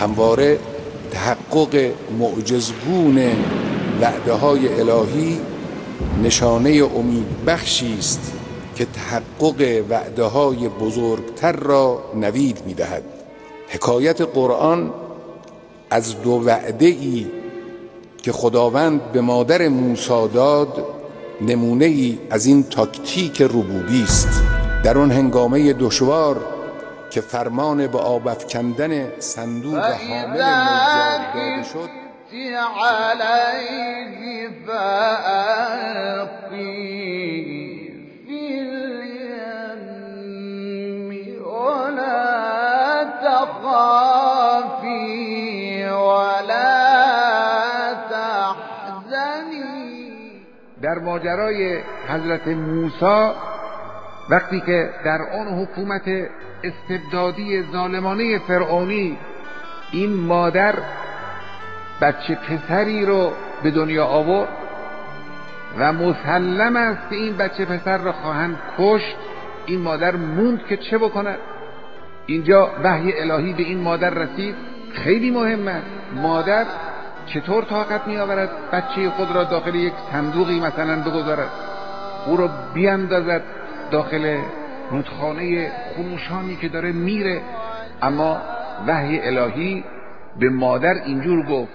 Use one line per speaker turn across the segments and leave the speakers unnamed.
همواره تحقق معجزگون وعده های الهی نشانه امید بخشی است که تحقق وعده های بزرگتر را نوید می دهد حکایت قرآن از دو وعده ای که خداوند به مادر موسی داد نمونه ای از این تاکتیک ربوبی است. در اون هنگامه دشوار که فرمان به آب افکندن صندوق حامل نوزاد داده شد.
در ماجرای حضرت موسی وقتی که در آن حکومت استبدادی ظالمانه فرعونی این مادر بچه پسری رو به دنیا آورد و مسلم است که این بچه پسر را خواهند کشت این مادر موند که چه بکند؟ اینجا وحی الهی به این مادر رسید. خیلی مهم است مادر چطور طاقت می آورد بچه خود را داخل یک صندوقی مثلا بگذارد؟ او را بیاندازد. داخل رودخانه خروشانی که داره میره. اما وحی الهی به مادر اینجور گفت.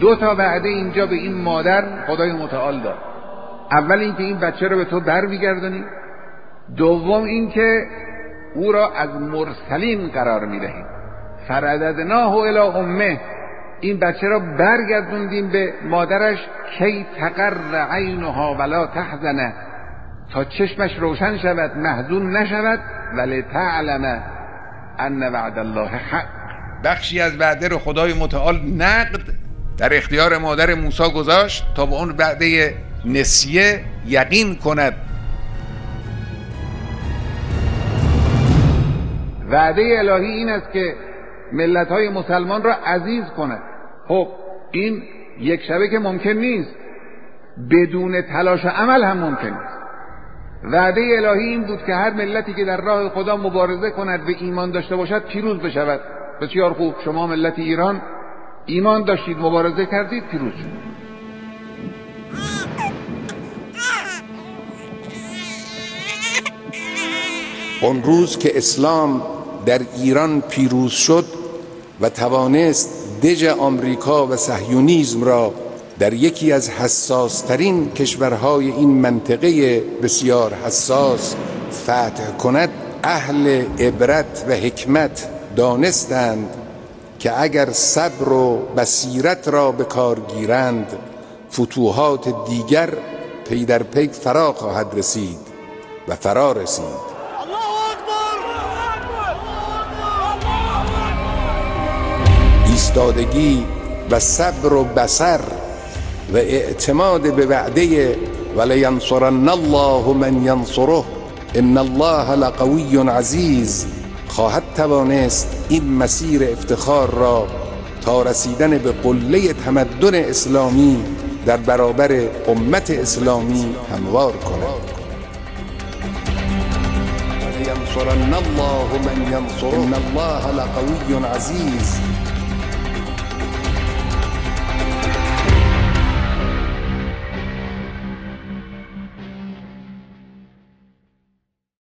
دو تا وعده اینجا به این مادر خدای متعال داد. اول اینکه این بچه رو به تو برمیگردانی دوم اینکه او را از مرسلین قرار می‌دهیم فرددناه الی امه این بچه را برگردوندیم به مادرش کی تقر عینها ولا تحزنه تا چشمش روشن شود محزون نشود ولی تعلم ان وعد الله حق. بخشی از وعده رو خدای متعال نقد در اختیار مادر موسی گذاشت تا به اون وعده نسیه یقین کند. وعده الهی این است که ملت های مسلمان را عزیز کند. خب این یک شبه که ممکن نیست. بدون تلاش و عمل هم ممکن نیست. وعده الهی این بود که هر ملتی که در راه خدا مبارزه کند و ایمان داشته باشد پیروز بشود. بسیار خوب شما ملت ایران ایمان داشتید مبارزه کردید پیروز شد.
اون روز که اسلام در ایران پیروز شد و توانست دژ آمریکا و صهیونیزم را در یکی از حساسترین کشورهای این منطقه بسیار حساس فتح کند اهل عبرت و حکمت دانستند که اگر صبر و بصیرت را به کار گیرند فتوحات دیگر پی در پی فرا خواهد رسید و فرا رسید. ایستادگی و صبر و بسر و اعتماد به وعده ولینصرن الله من ینصره ان الله لقوی عزیز. خواهد توانست این مسیر افتخار را تا رسیدن به قله تمدن اسلامی در برابر امت اسلامی هموار کند. ولینصرن الله من ینصره ان الله لقوی عزیز